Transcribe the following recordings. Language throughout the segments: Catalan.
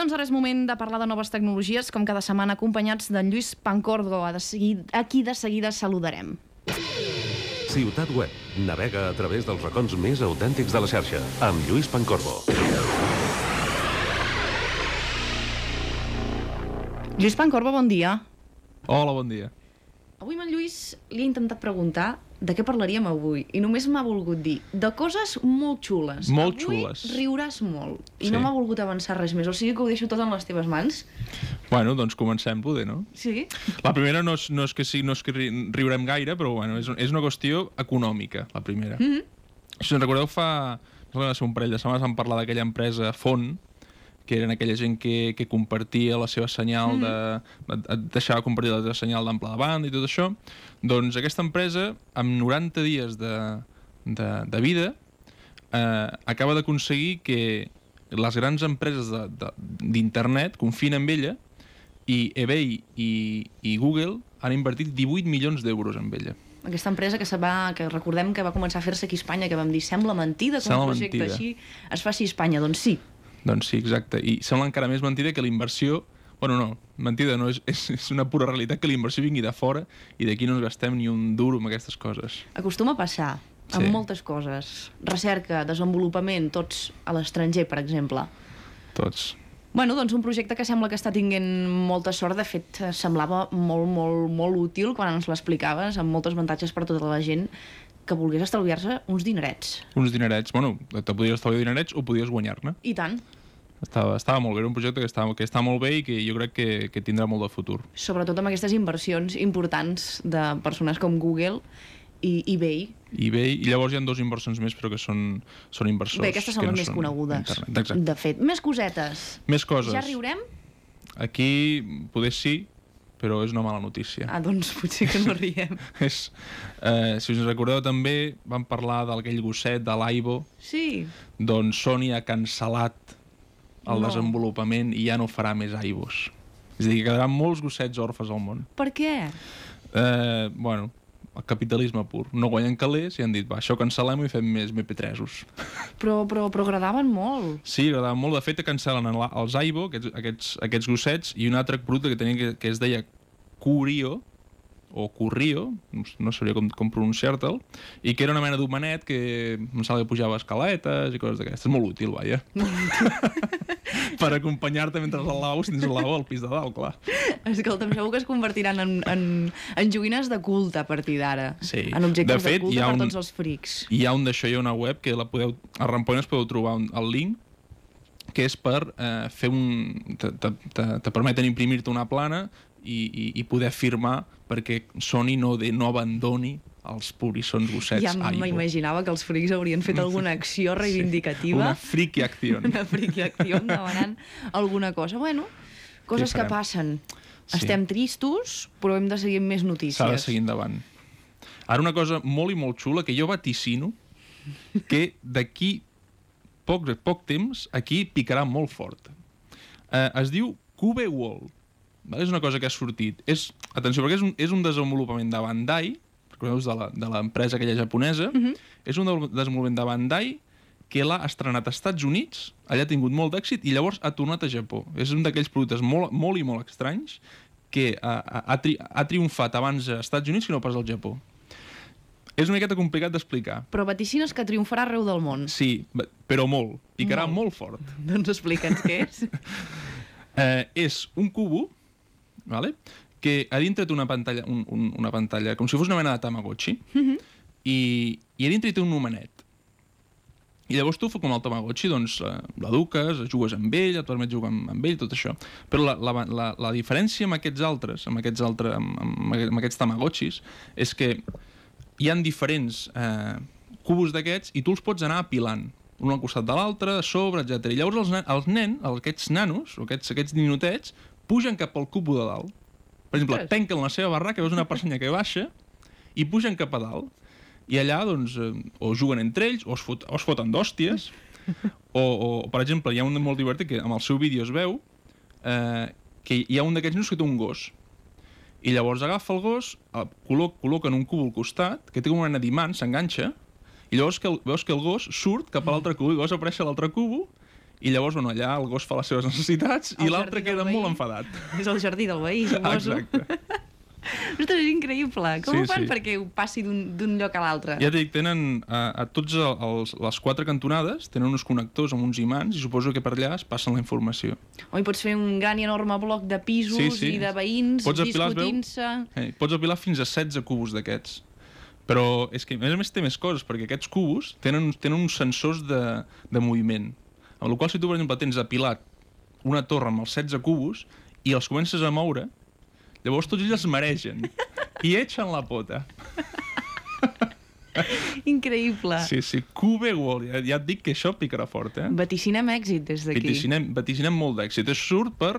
doncs ara és moment de parlar de noves tecnologies, com cada setmana acompanyats d'en Lluís Pancordo, a, de seguida, a qui de seguida saludarem. Ciutat Web. Navega a través dels racons més autèntics de la xarxa. Amb Lluís Pancorbo. Lluís Pancorbo, bon dia. Hola, bon dia. Avui amb en Lluís li he intentat preguntar de què parlaríem avui i només m'ha volgut dir de coses molt xules. Molt avui xules. riuràs molt i Sí. no m'ha volgut avançar res més, o sigui que ho deixo tot en les teves mans. Bueno, doncs comencem, poder, no? Sí? La primera no és, no és que, sí, no és que ri- riurem gaire, però bueno, és, és una qüestió econòmica, la primera. Mm -hmm. Si us recordeu, fa ser un parell de setmanes vam parlar d'aquella empresa Font, que eren aquella gent que, que compartia la seva senyal mm. de, de, de deixava compartir la seva senyal d'ample de banda i tot això, doncs aquesta empresa, amb 90 dies de, de, de vida, eh, acaba d'aconseguir que les grans empreses d'internet confien en ella i eBay i, i Google han invertit 18 milions d'euros en ella. Aquesta empresa que, se va, que recordem que va començar a fer-se aquí a Espanya, que vam dir, sembla mentida que Sembla un projecte mentida. així es faci a Espanya. Doncs sí, Doncs sí, exacte. I sembla encara més mentida que la inversió... Bueno, no, mentida no, és, és, és una pura realitat que la inversió vingui de fora i d'aquí no ens gastem ni un duro amb aquestes coses. acostuma a passar amb Sí. moltes coses. Recerca, desenvolupament, tots a l'estranger, per exemple. Tots. Bueno, doncs un projecte que sembla que està tinguent molta sort. De fet, eh, semblava molt, molt, molt útil quan ens l'explicaves, amb molts avantatges per a tota la gent que volgués estalviar-se uns dinerets. Uns dinerets. Bueno, te podies estalviar dinerets o podies guanyar-ne. I tant. Estava, estava molt bé, era un projecte que està, que està molt bé i que jo crec que, que tindrà molt de futur. Sobretot amb aquestes inversions importants de persones com Google i eBay. Bé, i llavors hi ha dos inversions més, però que són, són inversors. Bé, aquestes són les no més són conegudes. Internet. Exacte. De fet, més cosetes. Més coses. Ja riurem? Aquí, poder sí, però és una mala notícia. Ah, doncs potser que no riem. És, eh, si us recordeu també, vam parlar d'aquell gosset de l'Aibo, Sí, doncs Sony ha cancel·lat el No. desenvolupament i ja no farà més Aibos. És a dir, que quedaran molts gossets orfes al món. per què? Eh, bueno, el capitalisme pur. No guanyen calés i han dit, va, això cancel·lem i fem més MP3-os. Però, però, però agradaven molt. Sí, agradava molt. De fet, cancel·len el- els Aibo, aquests, aquests, aquests gossets, i un altre producte que tenia que, que es deia Curio, o Currio, no, sabria com, com pronunciar-te'l, i que era una mena d'homenet que em sembla que pujava escaletes i coses d'aquestes. Molt útil, vaja. per acompanyar-te mentre al lavabo, si tens el lavabo al pis de dalt, clar. Escolta'm, segur que es convertiran en, en, en joguines de culte a partir d'ara. Sí. En objectes De fet, de culte ha per un- tots els frics. Hi ha un d'això, hi ha una web que la podeu, a Rampoines podeu trobar un, el link que és per eh, fer un... te, te, te, te permeten imprimir-te una plana i, i, i poder firmar perquè Sony no, de, no abandoni els pobrissons gossets Ja m'imaginava que els frics haurien fet alguna acció reivindicativa. Una friki acció. una friki acció demanant alguna cosa. Bueno, coses que passen. Sí. Estem tristos, però hem de seguir amb més notícies. S'ha de seguir endavant. Ara una cosa molt i molt xula que jo vaticino que d'aquí poc, poc temps aquí picarà molt fort. Eh, es diu Cube Wall. Vale? És una cosa que ha sortit. És, atenció, perquè és un, és un desenvolupament de Bandai, recordeu de l'empresa aquella japonesa, Mhm. és un de- desenvolupament de Bandai que l'ha estrenat als Estats Units, allà ha tingut molt d'èxit i llavors ha tornat a Japó. És un d'aquells productes molt, molt i molt estranys que ha, ha, tri, ha triomfat abans als Estats Units que no pas al Japó. És una miqueta complicat d'explicar. Però vaticines que triomfarà arreu del món. Sí, però molt. Picarà Molt. molt, fort. Doncs explica'ns què és. Eh, és un cubo, vale? Que a dintre té una pantalla, un, un, una pantalla com si fos una mena de Tamagotchi, i, i a dintre hi té un numenet. I llavors tu, com el Tamagotchi, doncs, eh, l'eduques, jugues amb ell, et permet jugar amb, amb ell, tot això. Però la, la, la, la diferència amb aquests altres, amb aquests, altres, amb, amb, amb aquests Tamagotchis, és que hi han diferents eh, cubos d'aquests i tu els pots anar apilant un al costat de l'altre, a sobre, etc. I llavors els, els nen, aquests nanos, o aquests, aquests ninotets, pugen cap al cubo de dalt. Per exemple, Ostres. penquen la seva barraca, veus una persona que baixa, i pugen cap a dalt. I allà, doncs, eh, o juguen entre ells, o es, fot, o es foten d'hòsties, o, o, per exemple, hi ha un molt divertit que amb el seu vídeo es veu eh, que hi ha un d'aquests nanos que té un gos. I llavors agafa el gos, el col·loca, col·loca en un cubo al costat, que té com una mena d'imant, s'enganxa, i llavors que el, veus que el gos surt cap a l'altre cubo, i llavors apareix a l'altre cubo, i llavors, bueno, allà el gos fa les seves necessitats Al i l'altre queda veí. molt enfadat. És el jardí del veí, suposo. Exacte. Ostres, és increïble. Com Sí, ho fan sí. perquè ho passi d'un lloc a l'altre? Ja dit, tenen a, a tots el- els, les quatre cantonades, tenen uns connectors amb uns imants i suposo que per allà es passen la informació. O hi pots fer un gran i enorme bloc de pisos Sí, sí. i de veïns discutint-se... Eh, pots apilar fins a 16 cubos d'aquests. Però és que, a més a més, té més coses, perquè aquests cubos tenen, tenen uns sensors de, de moviment. Amb la qual si tu, per exemple, tens apilat una torre amb els 16 cubos i els comences a moure, llavors tots ells es maregen i eixen la pota. Increïble. Sí, sí, Cube Wall. Ja, ja et dic que això picarà fort, eh? Vaticinem èxit des d'aquí. Vaticinem, vaticinem molt d'èxit. Això surt per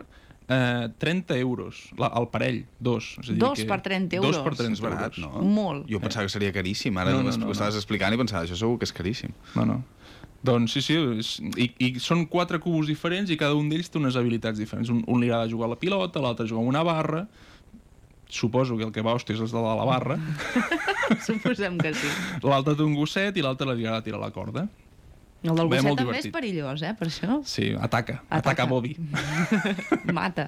eh, 30 euros, la, el parell, dos. És a dir Dos per 30 euros. Dos per 30 És barat, euros. no? Molt. Jo pensava que seria caríssim. Ara No, no, no, no, no, ho estaves no. explicant i pensava, això segur que és caríssim. No, no. Doncs sí, sí, és, i, i són quatre cubos diferents i cada un d'ells té unes habilitats diferents. Un, un li agrada jugar a la pilota, l'altre jugar amb una barra, suposo que el que va hòsties és el de la barra, Suposem que sí. l'altre té un gosset i l'altre li agrada tirar la corda. El del gosset també és perillós, eh, per això. Sí, ataca, ataca, Ataca. ataca Bobby. Mata.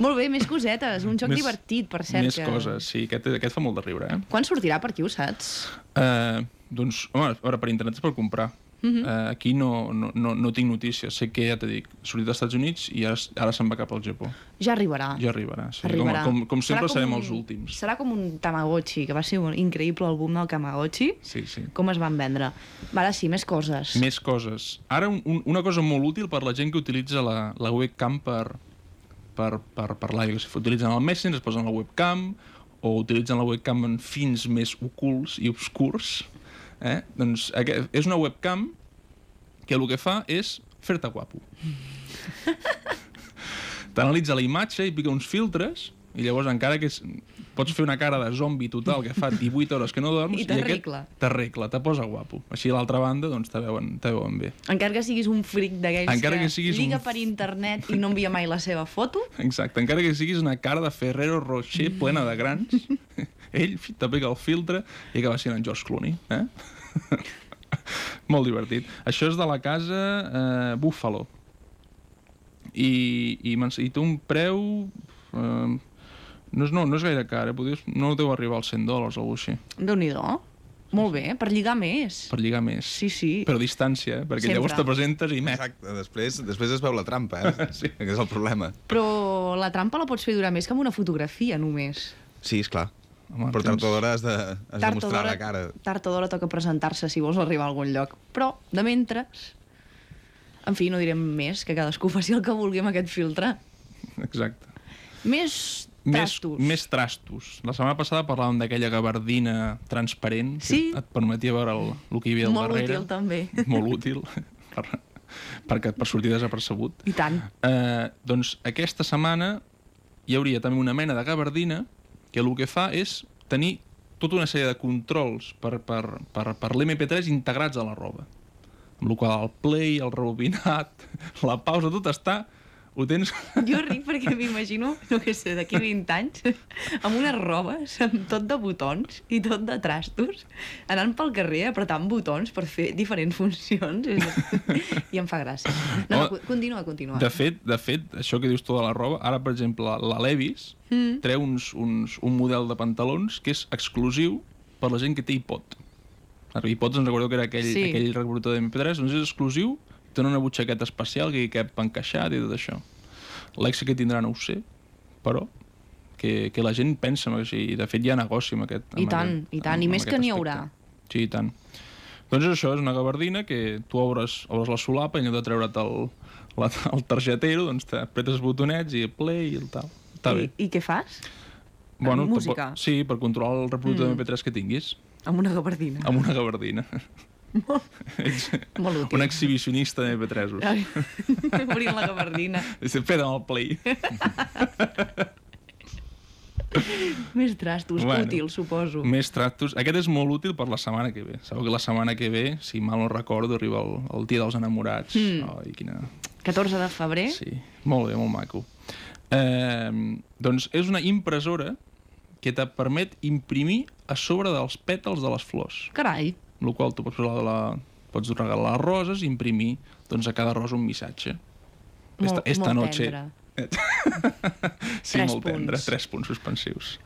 Molt bé, més cosetes. Un joc Més- divertit, per cert. Més que... coses, sí, aquest, aquest fa molt de riure, eh? Quan sortirà per aquí, ho saps? Uh, doncs, home, a veure, per internet es pot comprar. Uh Mhm. -huh. uh, aquí no, no, no, no tinc notícies. Sé que, ja t'he dit, sortit dels Estats Units i ara, ara se'n va cap al Japó. Ja arribarà. Ja arribarà, sí. arribarà. Com, com, com sempre Serà serem un- els últims. Serà com un Tamagotchi, que va ser un increïble el boom del Tamagotchi. Sí, sí. Com es van vendre. Ara sí, més coses. Més coses. Ara, un, un, una cosa molt útil per la gent que utilitza la, la webcam per, per, per parlar. Si utilitzen el Messenger, es posen la webcam, o utilitzen la webcam en fins més ocults i obscurs. Eh? Doncs aquest, és una webcam que el que fa és fer-te guapo. T'analitza la imatge i pica uns filtres i llavors encara que és, pots fer una cara de zombi total que fa 18 hores que no dorms I t'arregla. t'arregla, te posa guapo. Així a l'altra banda doncs te veuen, te veuen bé. Encara que siguis un fric d'aquells Encara que, que siguis lliga un per internet i no envia mai la seva foto, Exacte, encara que siguis una cara de Ferrero Rocher plena de grans, ell t'aplica el filtre i acaba sent en George Clooney. Eh? Molt divertit. Això és de la casa eh, Buffalo. I, i, i té un preu... Eh, no, és, no, no és gaire car, eh? Podries, no deu arribar als 100 dòlars o alguna cosa així, déu nhi Molt bé, per lligar més. per lligar més. Sí, sí. Però a distància, eh? perquè Sempre. llavors te presentes i meh. Exacte, després, després es veu la trampa, eh? Sí. Que és el problema. Però la trampa la pots fer durar més que amb una fotografia, només. Sí, és clar. Home, Però tard o d'hora has de, has de mostrar la cara. Tard o d'hora toca presentar-se si vols arribar a algun lloc. Però, de mentres... En fi, no direm més, que cadascú faci el que vulgui amb aquest filtre. Exacte. Més Més, trastos. més trastos. La setmana passada parlàvem d'aquella gabardina transparent Sí. que et permetia veure el, el que hi havia al Molt darrere. útil, també. Molt útil per, per, per sortir desapercebut. I tant. Eh, doncs aquesta setmana hi hauria també una mena de gabardina que el que fa és tenir tota una sèrie de controls per, per, per, per l'MP3 integrats a la roba. Amb la qual el play, el rebobinat, la pausa, tot està... Ho tens... Jo ric perquè m'imagino, no què sé, d'aquí 20 anys, amb unes robes, amb tot de botons i tot de trastos, anant pel carrer apretant botons per fer diferents funcions. I em fa gràcia. No, no, continua, continua. De fet, de fet, això que dius tota la roba, ara, per exemple, la, Levis Mm. treu uns, uns, un model de pantalons que és exclusiu per la gent que té. El iPod, ens recordeu que era aquell, Sí. aquell reproductor de MP3, doncs és exclusiu, té una butxaqueta especial que hi cap encaixat i tot això. L'èxit que tindrà no ho sé, però que, que la gent pensa en això, i de fet hi ha negoci amb aquest I amb tant, aquest, i tant, amb- i més que n'hi haurà. Sí, i tant. Doncs això és una gabardina que tu obres, obres la solapa i en lloc de treure't el, la, el targetero, doncs t'apretes botonets i play i el tal. Està bé. I, I què fas? Bueno, música. Sí, per controlar el reproductor Mm. mm. MP3 que tinguis, Amb una gabardina. amb una gabardina. Ets Molt útil. un exhibicionista de MP3-os. Ai, Obrint la gabardina. Feta el play. Més trastos, Bueno. útil, suposo. Més tractos. Aquest és molt útil per la setmana que ve. Sabeu que la setmana que ve, si mal no recordo, arriba el, el dia dels enamorats. Mm. Ai, quina... 14 de febrer. Sí, molt bé, molt maco. Eh, doncs és una impressora que te permet imprimir a sobre dels pètals de les flors. Carai. Amb la qual tu pots, posar la, pots regalar les roses i imprimir doncs a cada rosa un missatge. Molt- esta, esta molt noche... tendre. sí, Tres molt tendre, punts. tres punts suspensius.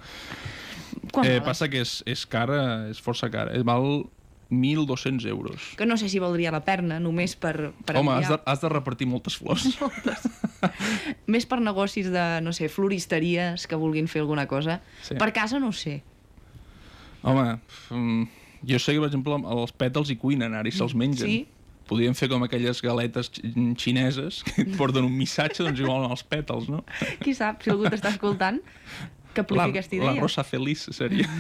Quan eh, valen? passa que és, és cara, és força cara. Eh, val 1.200 euros. Que no sé si valdria la perna només per, per Home, has de, has de repartir moltes flors. Més per negocis de, no sé, floristeries que vulguin fer alguna cosa. Sí. Per casa no sé. Home, mm, jo sé que, per exemple, els pètals hi cuinen ara i se'ls mengen. Sí. Podríem fer com aquelles galetes xi- xineses que et porten un missatge, doncs igual els pètals, no? Qui sap, si algú t'està escoltant, que apliqui La, aquesta la idea. rosa feliç seria.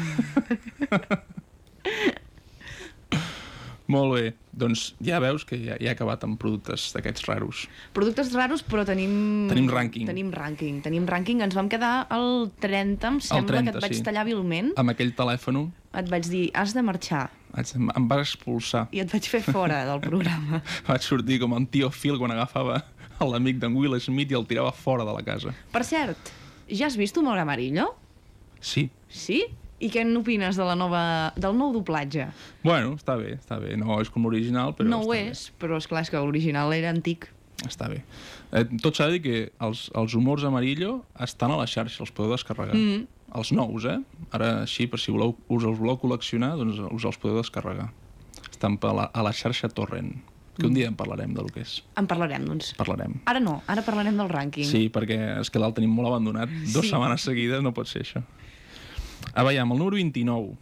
Molt bé, doncs ja veus que ja, ja he acabat amb productes d'aquests raros. Productes raros, però tenim... Tenim rànquing. Tenim rànquing. Tenim rànquing. Ens vam quedar al 30, em sembla 30, que et vaig sí. tallar hàbilment. Amb aquell telèfon Et vaig dir, has de marxar. em va expulsar. I et vaig fer fora del programa. Vaig sortir com en tio Phil quan agafava l'amic d'en Will Smith i el tirava fora de la casa. Per cert, ja has vist Humor Amarillo? Sí. Sí? I què n'opines de la nova, del nou doblatge? Bueno, està bé, està bé. No és com l'original, però no ho és, però és clar és que l'original era antic. Bé. Està bé. Eh, tot s'ha de dir que els, els humors amarillo estan a la xarxa, els podeu descarregar. Mm. Els nous, eh? Ara, així, per si voleu, us els voleu col·leccionar, doncs us els podeu descarregar. Estan a la, a la xarxa Torrent, que un dia en parlarem del que és. En parlarem, doncs. Parlarem. Ara no, ara parlarem del rànquing. Sí, perquè és que l'alt tenim molt abandonat. Dos Sí. setmanes seguides no pot ser això. A veure, el número 29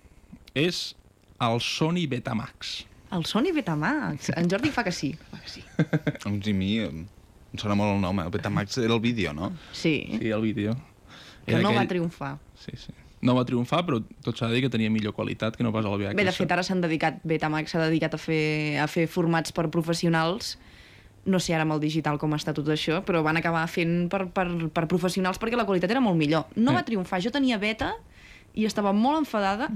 és el Sony Betamax. El Sony Betamax. En Jordi fa que sí. Fa que sí. Doncs i mi em sona molt el nom, eh? Betamax era el vídeo, no? Sí, Sí, el vídeo. que Era no va aquell- triomfar. Sí, sí. No va triomfar, però tot s'ha de dir que tenia millor qualitat que no pas el VHS. Bé, de fet, ara s'han dedicat, Betamax s'ha dedicat a fer, a fer formats per professionals, no sé ara amb el digital com està tot això, però van acabar fent per, per, per professionals perquè la qualitat era molt millor. No Eh. va triomfar, jo tenia beta i estava molt enfadada,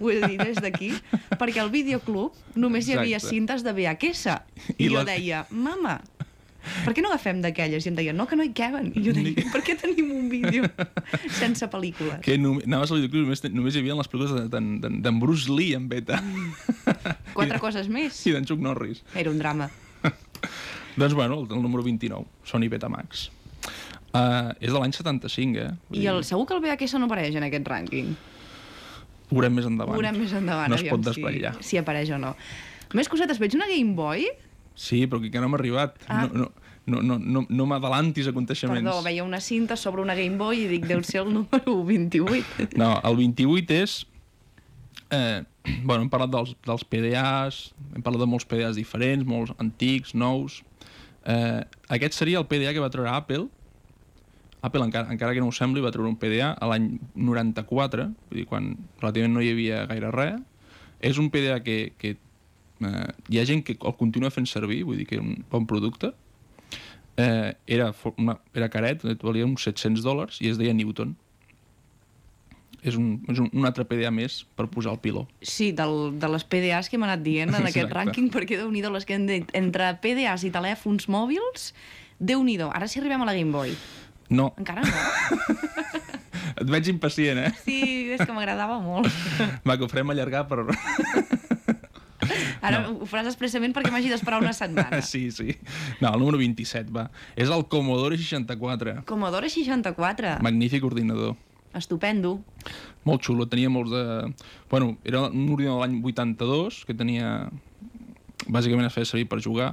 ho he de dir des d'aquí, perquè al videoclub només hi havia Exacte. cintes de VHS. I, I jo la- deia, mama, per què no agafem d'aquelles? I em deia, no, que no hi caben. I jo deia, per què tenim un vídeo sense pel·lícules? Que només, anaves al videoclub, només, només hi havia les pel·lícules de- d'en Bruce Lee en beta. Quatre coses més. I d'en Chuck Norris. Era un drama. Doncs bueno, el, el número 29, Sony Betamax. Uh, és de l'any 75, eh? Vull I el, segur que el VHS no apareix en aquest rànquing. Ho veurem més endavant. Ho veurem més endavant, No es pot desvetllar. si, si apareix o no. Més cosetes, veig una Game Boy. Sí, però que no m'ha arribat. Ah. No, no, no, no, no, no m'adalantis aconteixements. Perdó, veia una cinta sobre una Game Boy i dic, deu ser el número 28. No, el 28 és... Eh, bueno, hem parlat dels, dels PDAs, hem parlat de molts PDAs diferents, molts antics, nous. Eh, aquest seria el PDA que va treure Apple. Apple, encara, encara que no ho sembli, va treure un PDA a l'any 94, vull dir, quan relativament no hi havia gaire res. És un PDA que, que eh, hi ha gent que el continua fent servir, vull dir que és un bon producte. Eh, era, una, era caret, valia uns 700 dòlars i es deia Newton és un, és un, un altre PDA més per posar el piló. Sí, del, de les PDAs que hem anat dient en aquest Exacte. rànquing, perquè déu nhi les que hem dit. Entre PDAs i telèfons mòbils, déu nhi Ara si arribem a la Game Boy. No, Encara no? et veig impacient, eh? Sí, és que m'agradava molt. Va, que ho farem allargar per... Ara no. ho faràs expressament perquè m'hagi d'esperar una setmana. sí, sí. No, el número 27, va. És el Commodore 64. Commodore 64. Magnífic ordinador. Estupendo. Molt xulo, tenia molts de... Bueno, era un ordinador de l'any 82, que tenia... Bàsicament es feia servir per jugar,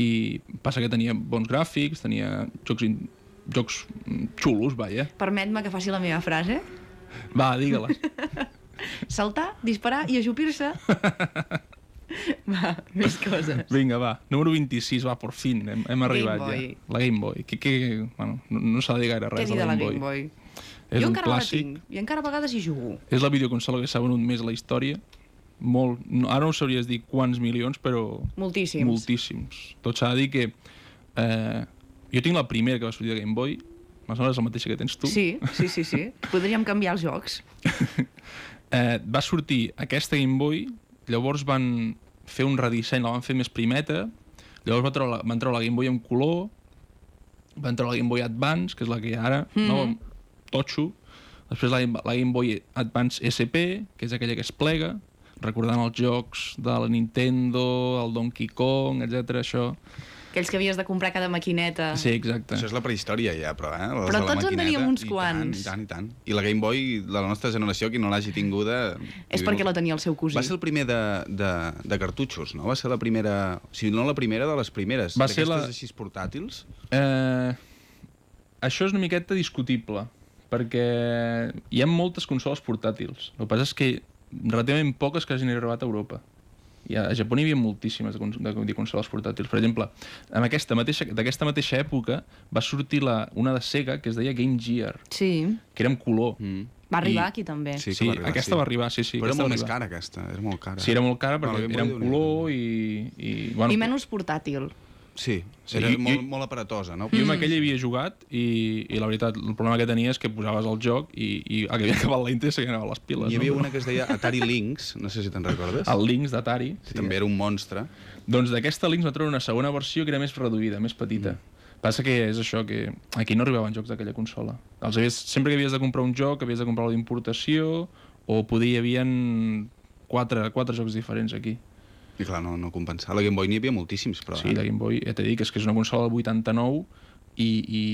i passa que tenia bons gràfics, tenia jocs, in... jocs mm, xulos, vaja. Permet-me que faci la meva frase. Va, digue-la. Saltar, disparar i ajupir-se. Va, més coses. Vinga, va. Número 26, va, por fin. Hem, hem arribat Boy. ja. La Game Boy. Que, que, bueno, no, no s'ha de dir gaire res de la la Game Game Boy. Boy? És jo un encara clàssic. la tinc, i encara a vegades hi jugo. És la videoconsola que s'ha venut més a la història. Molt, no, ara no sabries dir quants milions, però Moltíssims. moltíssims. Tot s'ha de dir que... Eh, jo tinc la primera que va sortir de Game Boy, sembla que és la mateixa que tens tu. Sí, sí, sí, sí. Podríem canviar els jocs. Eh, va sortir aquesta Game Boy, llavors van fer un redisseny, la van fer més primeta, llavors va treure la, van treure la Game Boy en color, van treure la Game Boy Advance, que és la que hi ha ara, mm -hmm. no? Totxo, després la, la Game Boy Advance SP, que és aquella que es plega, recordant els jocs de la Nintendo, el Donkey Kong, etc. això. Aquells que havies de comprar cada maquineta. Sí, exacte. Això és la prehistòria ja, però, eh? Les Però tots en teníem uns i quants. Tant, I tant, i tant. I la Game Boy, de la nostra generació, qui no l'hagi tinguda... És perquè la tenia el seu cosí. Va ser el primer de, de, de cartutxos, no? Va ser la primera... Si no la primera, de les primeres. Va ser la- així portàtils. Eh, això és una miqueta discutible, perquè hi ha moltes consoles portàtils. El que passa és que relativament poques que hagin arribat a Europa. I a Japó n'hi havia moltíssimes de, de, de consoles portàtils. Per exemple, en aquesta mateixa, d'aquesta mateixa època va sortir la, una de Sega que es deia Game Gear, Sí. que era en color. Mm. Va arribar I- aquí també. Sí, Sí, va arribar, aquesta sí. va arribar, sí, sí. Però era aquesta molt més cara, aquesta. Era molt cara. Sí, era molt cara perquè Game era en color i... i, bueno, I menys portàtil. Sí, Sí, era i- molt, i- molt aparatosa, no? Jo amb aquell havia jugat i, i la veritat, el problema que tenia és que posaves el joc i, i havia acabat la Inter a les piles. Hi havia no? una que es deia Atari Lynx, no sé si te'n recordes. El Lynx d'Atari. Sí. També era un monstre. Doncs d'aquesta Lynx va treure una segona versió que era més reduïda, més petita. Mm. Passa que és això, que aquí no arribaven jocs d'aquella consola. Els havies, sempre que havies de comprar un joc, havies de comprar-lo d'importació, o poder hi havia quatre, quatre jocs diferents aquí. I clar, no, no compensava. La Game Boy n'hi havia moltíssims, però... Sí, la Game Boy, ja t'he dit que és que és una consola del 89 i, i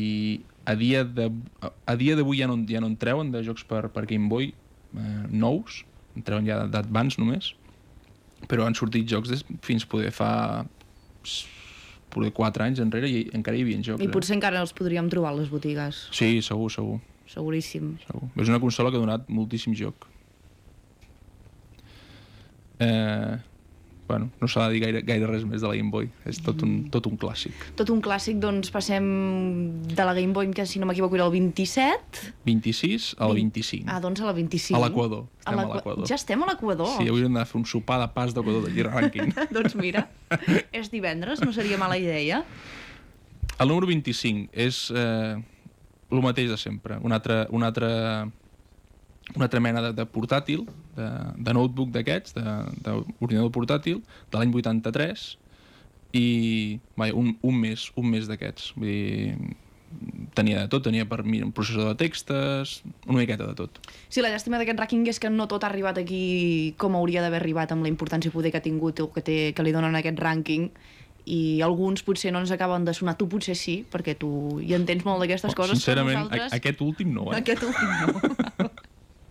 a dia de, a dia d'avui ja, no, ja no en treuen de jocs per, per Game Boy eh, nous, en treuen ja d'Advance només, però han sortit jocs des, fins poder fa poder 4 anys enrere i encara hi havia jocs. I potser encara els podríem trobar a les botigues. Eh? Sí, segur, segur, Seguríssim. segur. És una consola que ha donat moltíssim joc. Eh, bueno, no s'ha de dir gaire, gaire res més de la Game Boy. És tot un, tot un clàssic. Tot un clàssic, doncs passem de la Game Boy, que si no m'equivoco era el 27. 26 al 25. Ah, doncs a la 25. A l'Equador. A. Ja estem a l'Equador. Sí, hauríem de fer un sopar de pas d'Equador de Gear Ranking. doncs mira, és divendres, no seria mala idea. El número 25 és eh, el mateix de sempre. Un altre, un altre, una altra mena de, de portàtil, de, de notebook d'aquests, d'ordinador portàtil, de l'any 83, i vaja, un, un mes, un mes d'aquests. Vull dir, tenia de tot, tenia per mi un processador de textes, una miqueta de tot. Sí, la llàstima d'aquest rànquing és que no tot ha arribat aquí com hauria d'haver arribat amb la importància poder que ha tingut o que, té, que li donen aquest rànquing i alguns potser no ens acaben de sonar. Tu potser sí, perquè tu hi entens molt d'aquestes coses, Sincerament, nosaltres... aquest últim no, eh? Aquest últim no.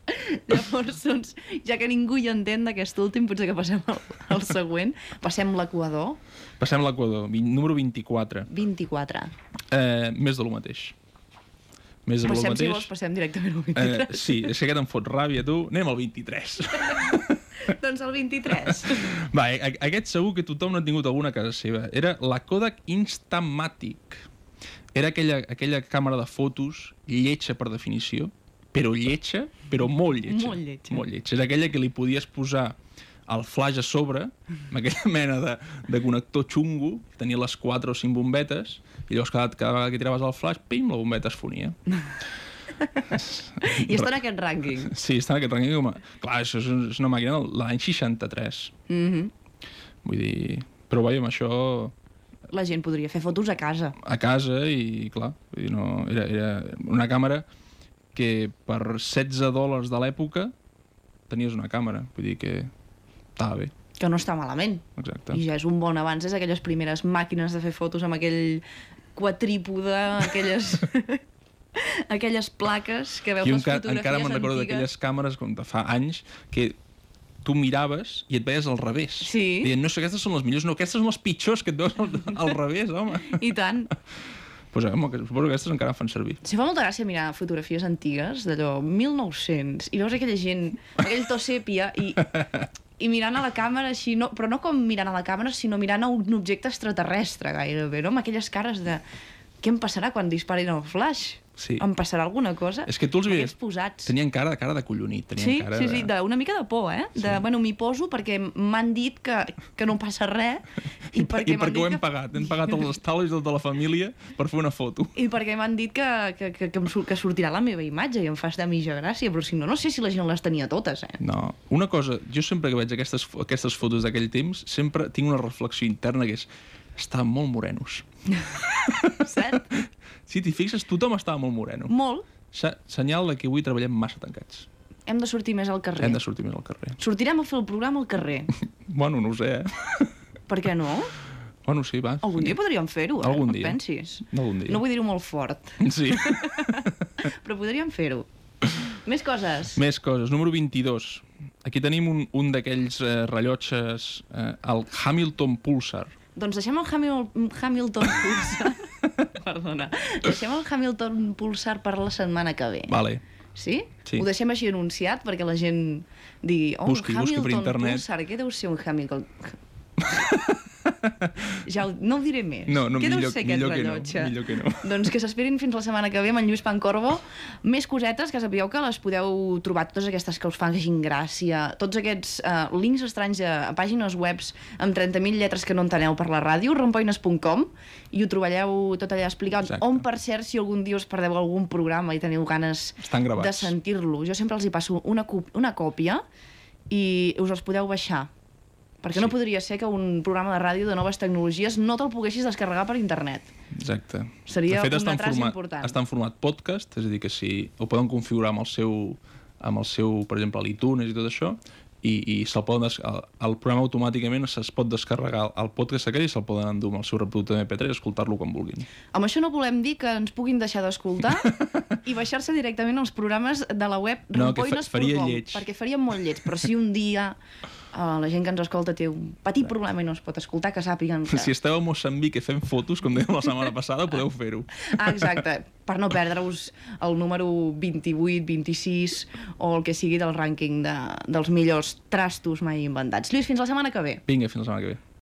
Llavors, doncs, ja que ningú hi entén d'aquest últim, potser que passem al, al següent. Passem l'Equador, Passem l'Equador, número 24. 24. Eh, més de lo mateix. Més de lo Passem, si mateix. vols, passem directament al Eh, 23. sí, és que aquest em fot ràbia, tu. Anem al 23. doncs el 23. Va, a- a- aquest segur que tothom n'ha tingut alguna casa seva. Era la Kodak Instamatic. Era aquella, aquella càmera de fotos lletja per definició, però lletja, però molt lletja. Molt lletja. Molt lletja. Era aquella que li podies posar el flash a sobre, amb aquella mena de, de connector xungo, que tenia les 4 o 5 bombetes, i llavors cada, cada vegada que tiraves el flash, pim, la bombeta es fonia. I està en aquest rànquing. Sí, està en aquest rànquing com a... Clar, això és, és una màquina de l'any 63. Mm -hmm. Vull dir... Però vaja, amb això La gent podria fer fotos a casa. a casa i, clar, vull dir, no, era, era una càmera que per 16 dòlars de l'època tenies una càmera. Vull dir que estava bé, Que no està malament. exacte. I ja és un bon avanç, és aquelles primeres màquines de fer fotos amb aquell quadrípode, aquelles... aquelles plaques que veus les fotografies encara me'n recordo d'aquelles càmeres com de fa anys que tu miraves i et veies al revés. Sí. Dient, no sé, aquestes són les millors, no, aquestes són les pitjors que et veus al, al revés, home. I tant. Pues, home, que- suposo que aquestes encara fan servir. Si fa molta gràcia mirar fotografies antigues, d'allò, 1900, i veus aquella gent, aquell to sèpia, i, i mirant a la càmera així, no, però no com mirant a la càmera, sinó mirant a un objecte extraterrestre gairebé, no? Amb aquelles cares de... Què em passarà quan disparin el flash? Sí. Em passarà alguna cosa? És que tu els veies... posats. Tenien cara de cara de collonit. Tenien Sí, cara sí, sí, de, una mica de por, eh? De, Sí. bueno, m'hi poso perquè m'han dit que, que no passa res i perquè, I perquè ho hem que... pagat. Hem pagat els estalvis de tota la família per fer una foto. I perquè m'han dit que, que, que, que, em sur- que sortirà la meva imatge i em fas de mitja gràcia, però si no, no sé si la gent les tenia totes, eh? No. Una cosa, jo sempre que veig aquestes, aquestes fotos d'aquell temps, sempre tinc una reflexió interna que és estaven molt morenos. Cert? Si t'hi fixes, tothom estava molt moreno. Molt. Se- Senyal de que avui treballem massa tancats. hem de sortir més al carrer. Hem de sortir més al carrer. Sortirem a fer el programa al carrer. Bueno, no ho sé, eh? per què no? Bueno, sí, va. Algun dia podríem fer-ho, eh? Algun dia. pensis. Algun dia. No vull dir-ho molt fort, Sí. però podríem fer-ho. Més coses. Més coses. Número 22. Aquí tenim un, un d'aquells eh, rellotges, eh, el Hamilton Pulsar. Doncs deixem el Hamil Hamilton Pulsar... Perdona. Deixem el Hamilton Pulsar per la setmana que ve. Vale. Sí? Sí. Ho deixem així anunciat perquè la gent digui oh, Busqui, un busqui per Hamilton internet." Pulsar, què deu ser un Hamilton... ja ho, no ho diré més. No, no, què deu millor- ser aquest millor que no, rellotge? millor que no. Doncs que s'esperin fins la setmana que ve amb en Lluís Pancorbo. Més cosetes que sapigueu que les podeu trobar, totes aquestes que us fan gràcia, tots aquests uh, links estranys a, a pàgines webs amb 30.000 lletres que no enteneu per la ràdio, rompoines.com, i ho troballeu tot allà explicat. Exacte. On, per cert, si algun dia us perdeu algun programa i teniu ganes de sentir-lo, jo sempre els hi passo una, una còpia i us els podeu baixar. Perquè no Sí. podria ser que un programa de ràdio de noves tecnologies no te'l poguessis descarregar per internet. Exacte. Seria de fet, un retras format, important. Està en format podcast, és a dir, que si ho poden configurar amb el seu, amb el seu per exemple, l'iTunes i tot això, i, i se'l poden des... el, el programa automàticament es pot descarregar el podcast aquell i se'l poden endur amb el seu reproductor MP3 i escoltar-lo quan vulguin. Amb això no volem dir que ens puguin deixar d'escoltar i baixar-se directament als programes de la web No, rompoines.com, faria lleig. perquè faríem molt lleig, però si un dia uh, la gent que ens escolta té un petit problema i no es pot escoltar, que sàpiguen que... Si esteu a Moçambic i fem fotos, com dèiem la setmana passada, podeu fer-ho. Ah, exacte, per no perdre-us el número 28, 26 o el que sigui del rànquing de, dels millors trastos mai inventats. Lluís, fins la setmana que ve. Vinga, fins la setmana que ve.